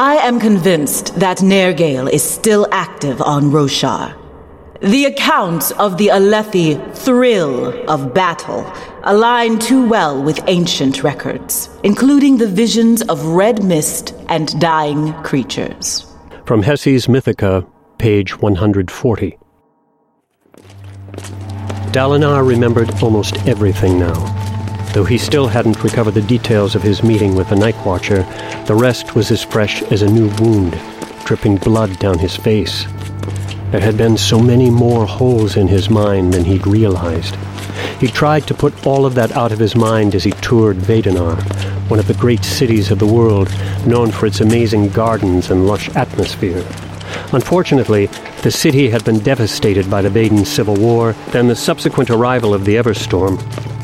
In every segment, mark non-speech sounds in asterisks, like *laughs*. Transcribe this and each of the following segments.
I am convinced that Nergaoul is still active on Roshar. The accounts of the Alethi thrill of battle align too well with ancient records, including the visions of red mist and dying creatures. From Hessi's Mythica, page 140. Dalinar remembered almost everything now. Though he still hadn't recovered the details of his meeting with the Night Watcher, the rest was as fresh as a new wound, dripping blood down his face. There had been so many more holes in his mind than he'd realized. He tried to put all of that out of his mind as he toured Vedenar, one of the great cities of the world, known for its amazing gardens and lush atmosphere. Unfortunately, the city had been devastated by the Veden Civil War, then the subsequent arrival of the Everstorm.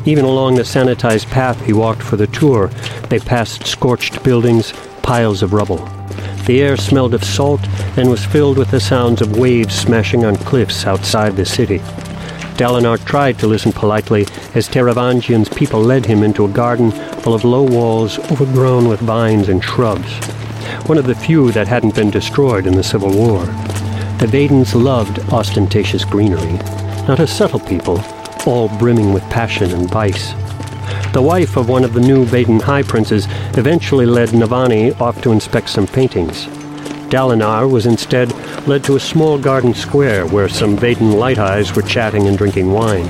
Even along the sanitized path he walked for the tour, they passed scorched buildings, piles of rubble. The air smelled of salt and was filled with the sounds of waves smashing on cliffs outside the city. Dalinar tried to listen politely as Taravangian's people led him into a garden full of low walls overgrown with vines and shrubs. One of the few that hadn't been destroyed in the Civil War. The Vedens loved ostentatious greenery, not a subtle people, all brimming with passion and vice. The wife of one of the new Veden High Princes eventually led Navani off to inspect some paintings. Dalinar was instead led to a small garden square where some Veden light eyes were chatting and drinking wine.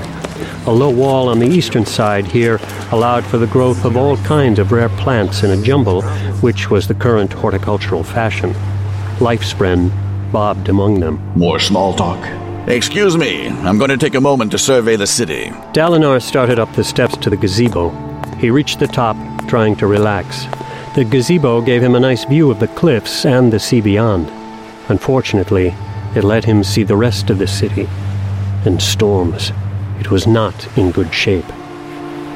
A low wall on the eastern side here allowed for the growth of all kinds of rare plants in a jumble, which was the current horticultural fashion. Lifespren bobbed among them. More small talk. Excuse me, I'm going to take a moment to survey the city. Dalinar started up the steps to the gazebo. He reached the top, trying to relax. The gazebo gave him a nice view of the cliffs and the sea beyond. Unfortunately, it let him see the rest of the city. And storms. It was not in good shape.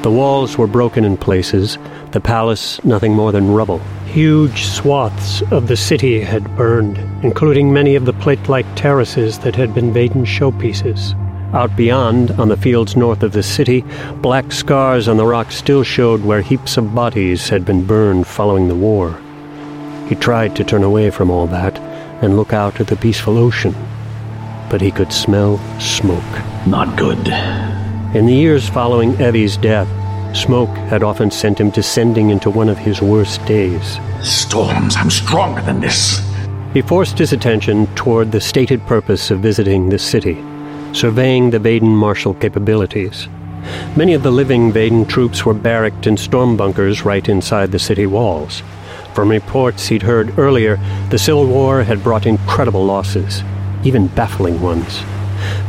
The walls were broken in places, the palace nothing more than rubble. Huge swaths of the city had burned, including many of the plate-like terraces that had been Veden showpieces. Out beyond, on the fields north of the city, black scars on the rock still showed where heaps of bodies had been burned following the war. He tried to turn away from all that and look out at the peaceful ocean, but he could smell smoke. Not good. In the years following Evie's death, smoke had often sent him descending into one of his worst days. Storms, I'm stronger than this. He forced his attention toward the stated purpose of visiting the city surveying the Veden martial capabilities. Many of the living Veden troops were barracked in storm bunkers right inside the city walls. From reports he'd heard earlier, the Civil War had brought incredible losses, even baffling ones.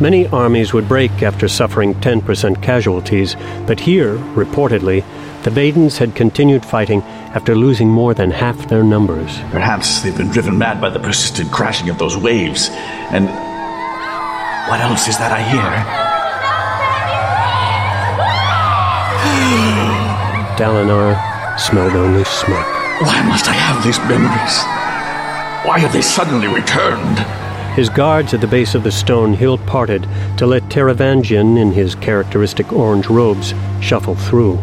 Many armies would break after suffering 10% casualties, but here, reportedly, the Vedens had continued fighting after losing more than half their numbers. Perhaps they've been driven mad by the persistent crashing of those waves, and what else is that I hear? *gasps* Dalinar smelled only smoke. Why must I have these memories? Why have they suddenly returned? His guards at the base of the stone hill parted to let Taravangian, in his characteristic orange robes, shuffle through.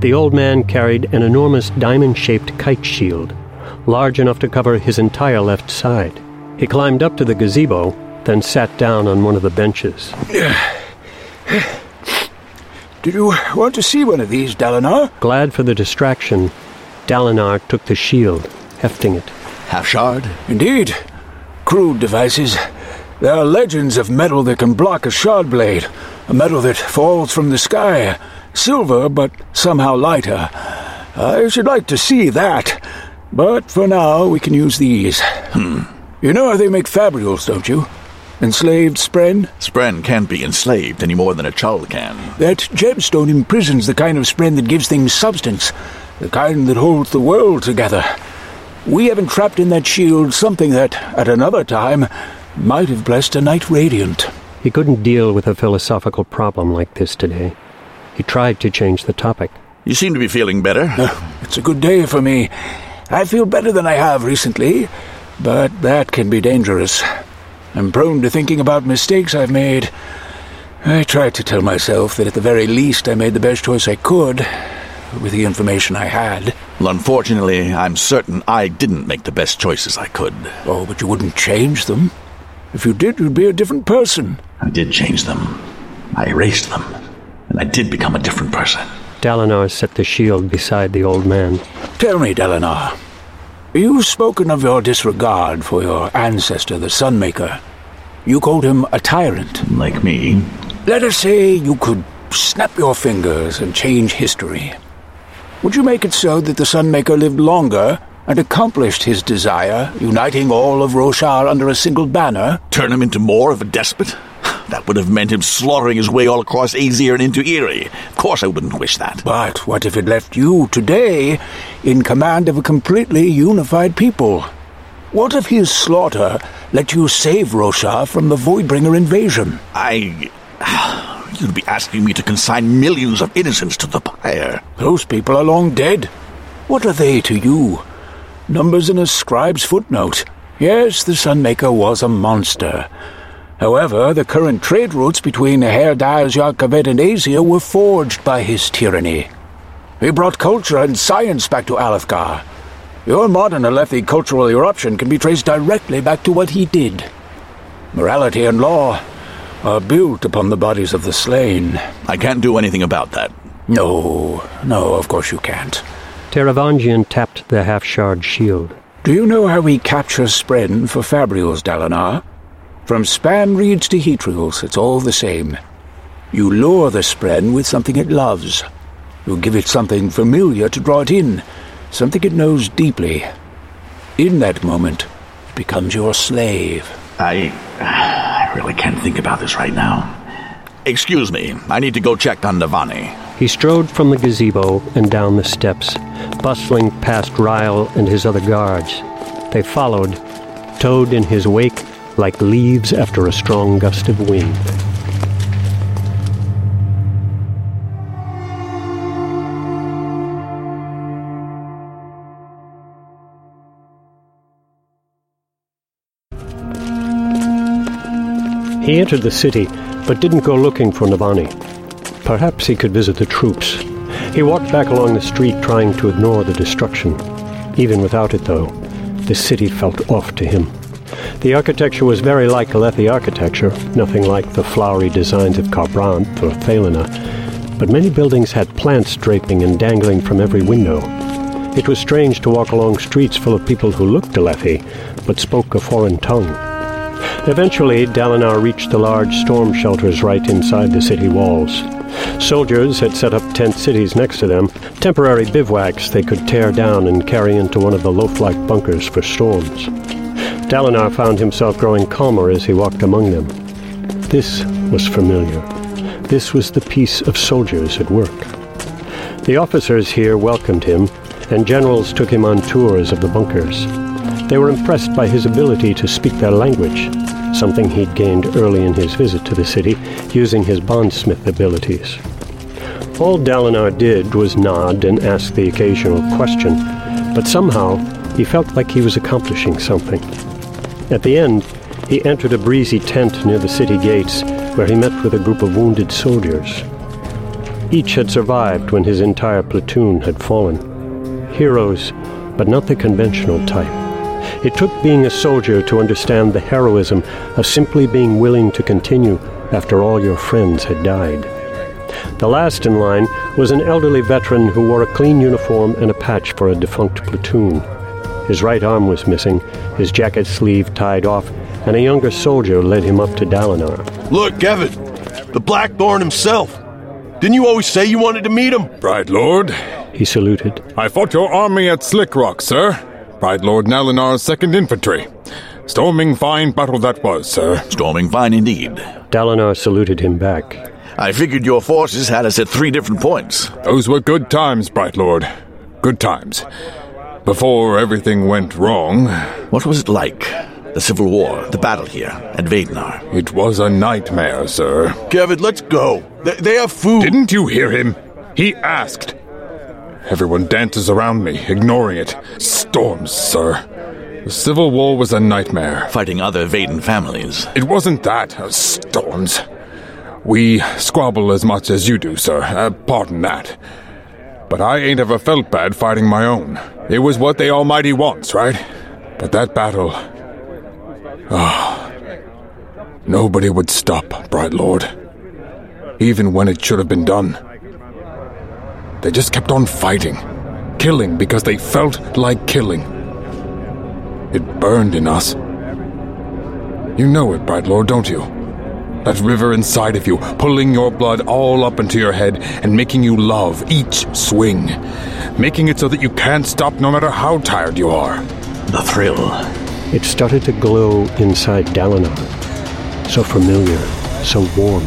The old man carried an enormous diamond shaped kite shield, large enough to cover his entire left side. He climbed up to the gazebo then sat down on one of the benches. *sighs* Did you want to see one of these, Dalinar? Glad for the distraction, Dalinar took the shield, hefting it. Half shard? Indeed. Crude devices. There are legends of metal that can block a shard blade, a metal that falls from the sky. Silver, but somehow lighter. I should like to see that. But for now, we can use these. Hmm. You know how they make fabrials, don't you? Enslaved Spren? Spren can't be enslaved any more than a child can. That gemstone imprisons the kind of Spren that gives things substance, the kind that holds the world together. We have entrapped in that shield something that, at another time, might have blessed a Knight Radiant. He couldn't deal with a philosophical problem like this today. He tried to change the topic. You seem to be feeling better. Uh, it's a good day for me. I feel better than I have recently, but that can be dangerous. I'm prone to thinking about mistakes I've made. I tried to tell myself that at the very least I made the best choice I could with the information I had. Well, unfortunately, I'm certain I didn't make the best choices I could. Oh, but you wouldn't change them. If you did, you'd be a different person. I did change them. I erased them. And I did become a different person. Dalinar set the shield beside the old man. Tell me, Dalinar. You've spoken of your disregard for your ancestor, the Sunmaker. You called him a tyrant. Like me. Let us say you could snap your fingers and change history. Would you make it so that the Sunmaker lived longer and accomplished his desire, uniting all of Roshar under a single banner? Turn him into more of a despot? That would have meant him slaughtering his way all across Azir and into Iri. Of course I wouldn't wish that. But what if it left you today in command of a completely unified people? What if his slaughter let you save Roshar from the Voidbringer invasion? I. *sighs* You'd be asking me to consign millions of innocents to the pyre. Those people are long dead. What are they to you? Numbers in a scribe's footnote. Yes, the Sunmaker was a monster. However, the current trade routes between Herdaz Yarkavet and Azir were forged by his tyranny. He brought culture and science back to Alethkar. Your modern Alethi cultural eruption can be traced directly back to what he did. Morality and law are built upon the bodies of the slain. I can't do anything about that. No, no, of course you can't. Taravangian tapped the half-shard shield. Do you know how we capture Spren for Fabrials, Dalinar? From span reeds to heatrials, it's all the same. You lure the Spren with something it loves. You give it something familiar to draw it in, something it knows deeply. In that moment, it becomes your slave. I. I really can't think about this right now. Excuse me, I need to go check on Navani. He strode from the gazebo and down the steps, bustling past Rial and his other guards. They followed, towed in his wake like leaves after a strong gust of wind. He entered the city, but didn't go looking for Navani. Perhaps he could visit the troops. He walked back along the street trying to ignore the destruction. Even without it, though, the city felt off to him. The architecture was very like Alethi architecture, nothing like the flowery designs of Kharbranth or Thaylenah, but many buildings had plants draping and dangling from every window. It was strange to walk along streets full of people who looked Alethi, but spoke a foreign tongue. Eventually, Dalinar reached the large storm shelters right inside the city walls. Soldiers had set up tent cities next to them, temporary bivouacs they could tear down and carry into one of the loaf-like bunkers for storms. Dalinar found himself growing calmer as he walked among them. This was familiar. This was the peace of soldiers at work. The officers here welcomed him, and generals took him on tours of the bunkers. They were impressed by his ability to speak their language, something he'd gained early in his visit to the city using his bondsmith abilities. All Dalinar did was nod and ask the occasional question, but somehow he felt like he was accomplishing something. At the end, he entered a breezy tent near the city gates where he met with a group of wounded soldiers. Each had survived when his entire platoon had fallen. Heroes, but not the conventional type. It took being a soldier to understand the heroism of simply being willing to continue after all your friends had died. The last in line was an elderly veteran who wore a clean uniform and a patch for a defunct platoon. His right arm was missing, his jacket sleeve tied off, and a younger soldier led him up to Dalinar. Look, Kevin, the Blackthorn himself. Didn't you always say you wanted to meet him? Bright Lord, He saluted. I fought your army at Slick Rock, sir. Bright Lord Nalinar's 2nd Infantry. Storming fine battle that was, sir. Storming fine indeed. Dalinar saluted him back. I figured your forces had us at three different points. Those were good times, Bright Lord. Good times. Before everything went wrong, What was it like? The Civil War, the battle here, at Vedenar. it was a nightmare, sir. Kevin, let's go. They, they have food. Didn't you hear him? He asked. Everyone dances around me, ignoring it. Storms, sir. The Civil War was a nightmare. Fighting other Veden families. It wasn't that. uh, Storms. We squabble as much as you do, sir. Uh, pardon that. But I ain't ever felt bad fighting my own. It was what the Almighty wants, right? But that battle. Ah. nobody would stop, Bright Lord. Even when it should have been done. They just kept on fighting, killing because they felt like killing. It burned in us. You know it, Bright Lord, don't you? That river inside of you, pulling your blood all up into your head and making you love each swing. Making it so that you can't stop no matter how tired you are. The thrill. It started to glow inside Dalinar. So familiar, so warm,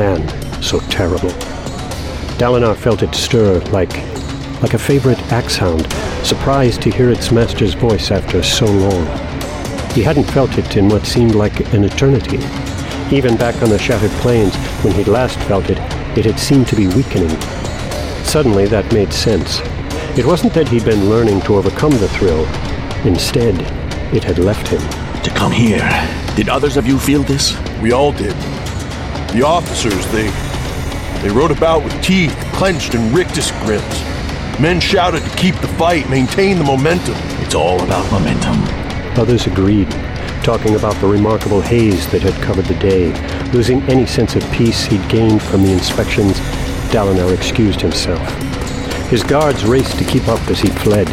and so terrible. Dalinar felt it stir like like a favorite axe hound, surprised to hear its master's voice after so long. He hadn't felt it in what seemed like an eternity. Even back on the Shattered Plains, when he'd last felt it, it had seemed to be weakening. Suddenly that made sense. It wasn't that he'd been learning to overcome the thrill. Instead, it had left him. To come here. Did others of you feel this? We all did. The officers, they. They rode about with teeth clenched and rictus grips. Men shouted to keep the fight, maintain the momentum. It's all about momentum. Others agreed, talking about the remarkable haze that had covered the day. Losing any sense of peace he'd gained from the inspections, Dalinar excused himself. His guards raced to keep up as he fled.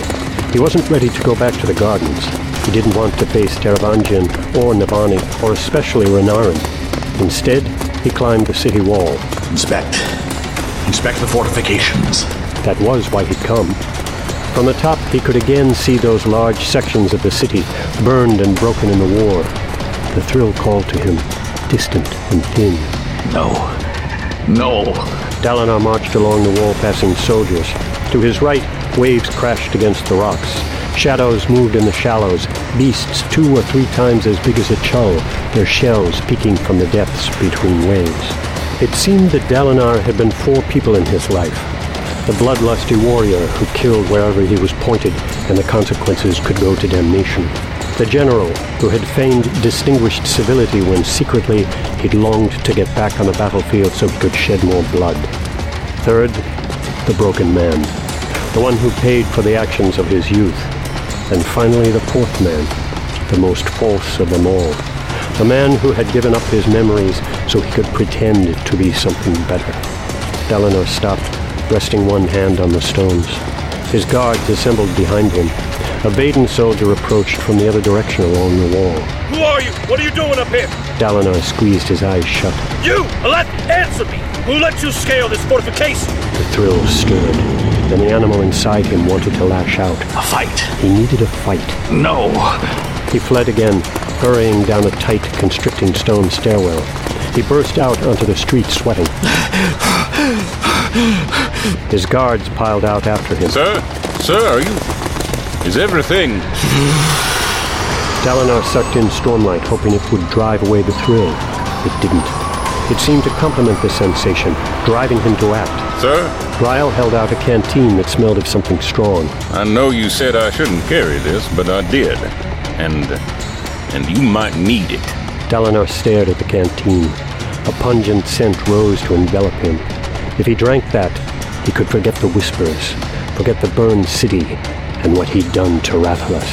He wasn't ready to go back to the gardens. He didn't want to face Taravangian or Navani, or especially Renarin. Instead, he climbed the city wall. Inspect. Inspect the fortifications. That was why he'd come. From the top, he could again see those large sections of the city, burned and broken in the war. The thrill called to him, distant and thin. No. No. Dalinar marched along the wall, passing soldiers. To his right, waves crashed against the rocks. Shadows moved in the shallows, beasts two or three times as big as a chull, their shells peeking from the depths between waves. It seemed that Dalinar had been four people in his life. The bloodlusty warrior who killed wherever he was pointed, and the consequences could go to damnation. The general who had feigned distinguished civility when secretly he'd longed to get back on the battlefield so he could shed more blood. Third, the broken man, the one who paid for the actions of his youth. And finally, the fourth man, the most false of them all, the man who had given up his memories so he could pretend to be something better. Dalinar stopped, resting one hand on the stones. His guards assembled behind him. A Veden soldier approached from the other direction along the wall. Who are you? What are you doing up here? Dalinar squeezed his eyes shut. You! Let answer me! Who let you scale this fortification? The thrill stirred. Then the animal inside him wanted to lash out. A fight. He needed a fight. No. He fled again, hurrying down a tight, constricting stone stairwell. He burst out onto the street sweating. *laughs* His guards piled out after him. Sir? Sir, are you. Is everything. Dalinar sucked in Stormlight, hoping it would drive away the thrill. It didn't. It seemed to complement the sensation, driving him to act. Sir? Rial held out a canteen that smelled of something strong. I know you said I shouldn't carry this, but I did. And. and you might need it. Dalinar stared at the canteen. A pungent scent rose to envelop him. If he drank that, he could forget the whispers, forget the burned city, and what he'd done to Rathalas.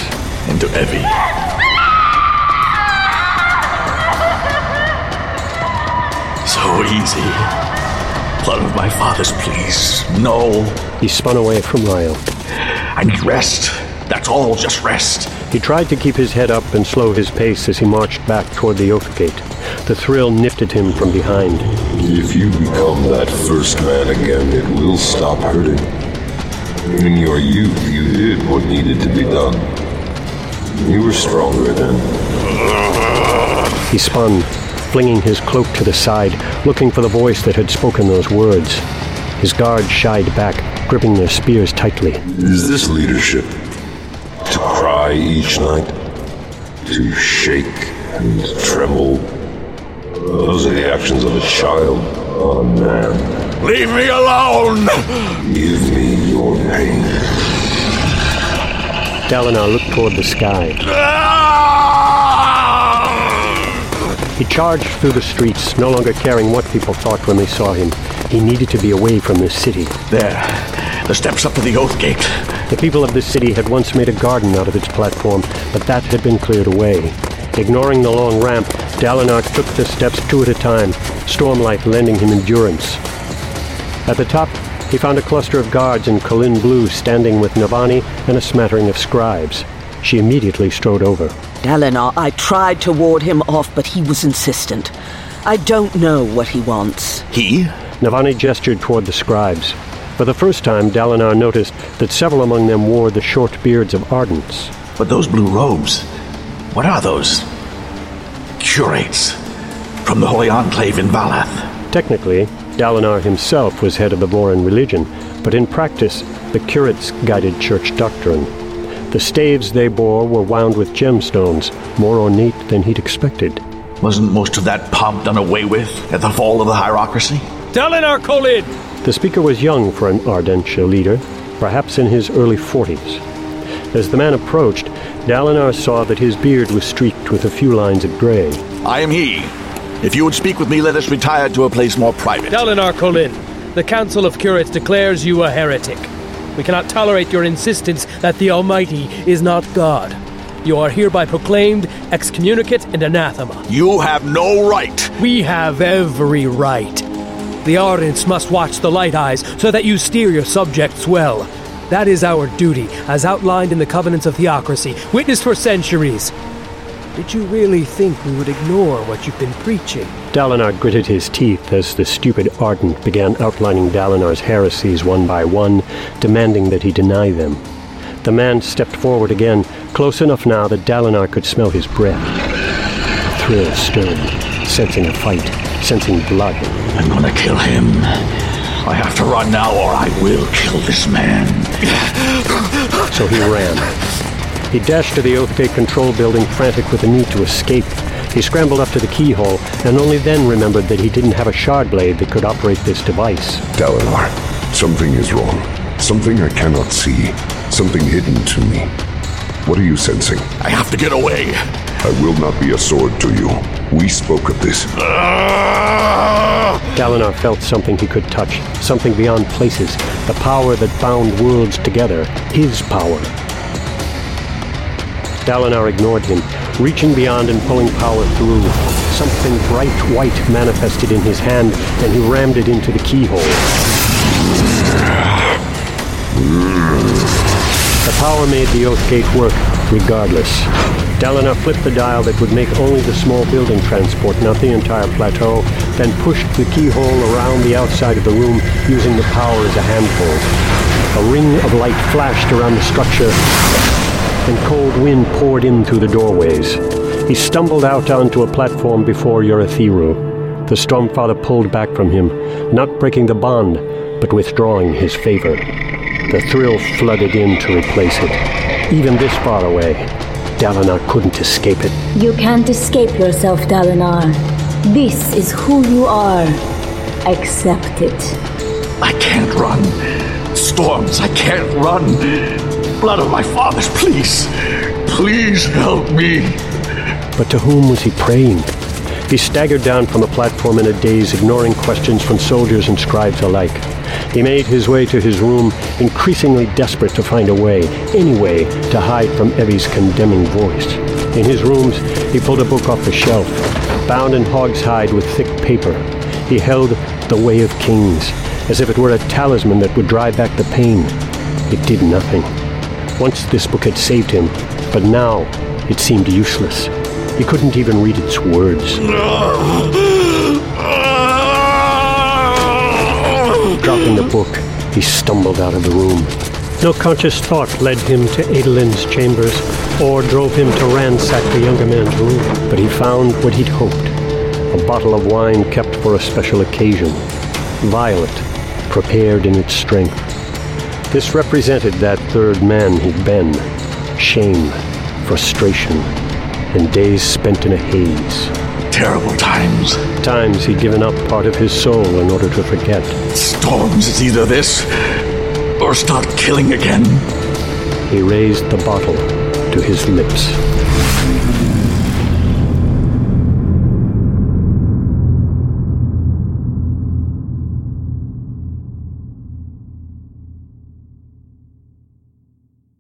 And to Evie. So easy. Blood of my fathers, please. No. He spun away from Rial. I need rest. That's all, just rest. He tried to keep his head up and slow his pace as he marched back toward the oak gate. The thrill nipped at him from behind. If you become that first man again, it will stop hurting. In your youth, you did what needed to be done. You were stronger then. He spun, flinging his cloak to the side, looking for the voice that had spoken those words. His guards shied back, gripping their spears tightly. Is this leadership? To cry each night? To shake and tremble? Those are the actions of a child, not a man. Leave me alone! Give me your pain. Dalinar looked toward the sky. He charged through the streets, no longer caring what people thought when they saw him. He needed to be away from this city. There. The steps up to the Oath Gate. The people of this city had once made a garden out of its platform, but that had been cleared away. Ignoring the long ramp, Dalinar took the steps two at a time, Stormlight lending him endurance. At the top, he found a cluster of guards in Kholin blue standing with Navani and a smattering of scribes. She immediately strode over. Dalinar, I tried to ward him off, but he was insistent. I don't know what he wants. He? Navani gestured toward the scribes. For the first time, Dalinar noticed that several among them wore the short beards of Ardents. But those blue robes, what are those? Curates. From the Holy Enclave in Valath. Technically, Dalinar himself was head of the Vorin religion, but in practice, the curates guided church doctrine. The staves they bore were wound with gemstones, more ornate than he'd expected. Wasn't most of that pomp done away with at the fall of the hierocracy? Dalinar Kholin! The speaker was young for an Ardentia leader, perhaps in his early forties. As the man approached, Dalinar saw that his beard was streaked with a few lines of gray. I am he. If you would speak with me, let us retire to a place more private. Dalinar Kholin, the Council of Curates declares you a heretic. We cannot tolerate your insistence that the Almighty is not God. You are hereby proclaimed excommunicate and anathema. You have no right. We have every right. The Ardents must watch the Light Eyes so that you steer your subjects well. That is our duty, as outlined in the Covenants of Theocracy, witnessed for centuries. Did you really think we would ignore what you've been preaching? Dalinar gritted his teeth as the stupid Ardent began outlining Dalinar's heresies one by one, demanding that he deny them. The man stepped forward again, close enough now that Dalinar could smell his breath. A thrill stirred, sensing a fight, sensing blood. I'm gonna kill him. I have to run now, or I will kill this man. So he ran. He dashed to the Oathgate control building, frantic with the need to escape. He scrambled up to the keyhole, and only then remembered that he didn't have a shard blade that could operate this device. Dalinar, something is wrong. Something I cannot see. Something hidden to me. What are you sensing? I have to get away. I will not be a sword to you. We spoke of this. Ah! Dalinar felt something he could touch, something beyond places, the power that bound worlds together, his power. Dalinar ignored him, reaching beyond and pulling power through. Something bright white manifested in his hand, and he rammed it into the keyhole. The power made the Oath Gate work, regardless. Dalinar flipped the dial that would make only the small building transport, not the entire plateau, then pushed the keyhole around the outside of the room, using the power as a handhold. A ring of light flashed around the structure, and cold wind poured in through the doorways. He stumbled out onto a platform before Urithiru. The Stormfather pulled back from him, not breaking the bond, but withdrawing his favor. The thrill flooded in to replace it. Even this far away, Dalinar couldn't escape it. You can't escape yourself, Dalinar. This is who you are. Accept it. I can't run. Storms, I can't run. Blood of my fathers, please. Please help me. But to whom was he praying? He staggered down from the platform in a daze, ignoring questions from soldiers and scribes alike. He made his way to his room, increasingly desperate to find a way, any way, to hide from Evie's condemning voice. In his rooms, he pulled a book off the shelf, bound in hog's hide with thick paper. He held The Way of Kings, as if it were a talisman that would drive back the pain. It did nothing. Once this book had saved him, but now it seemed useless. He couldn't even read its words. Dropping the book, he stumbled out of the room. No conscious thought led him to Adolin's chambers or drove him to ransack the younger man's room, but he found what he'd hoped a bottle of wine kept for a special occasion. Violet, prepared in its strength. This represented that third man he'd been shame, frustration, and days spent in a haze. Terrible times. Times he'd given up part of his soul in order to forget. Storms, it's either this or start killing again. He raised the bottle to his lips.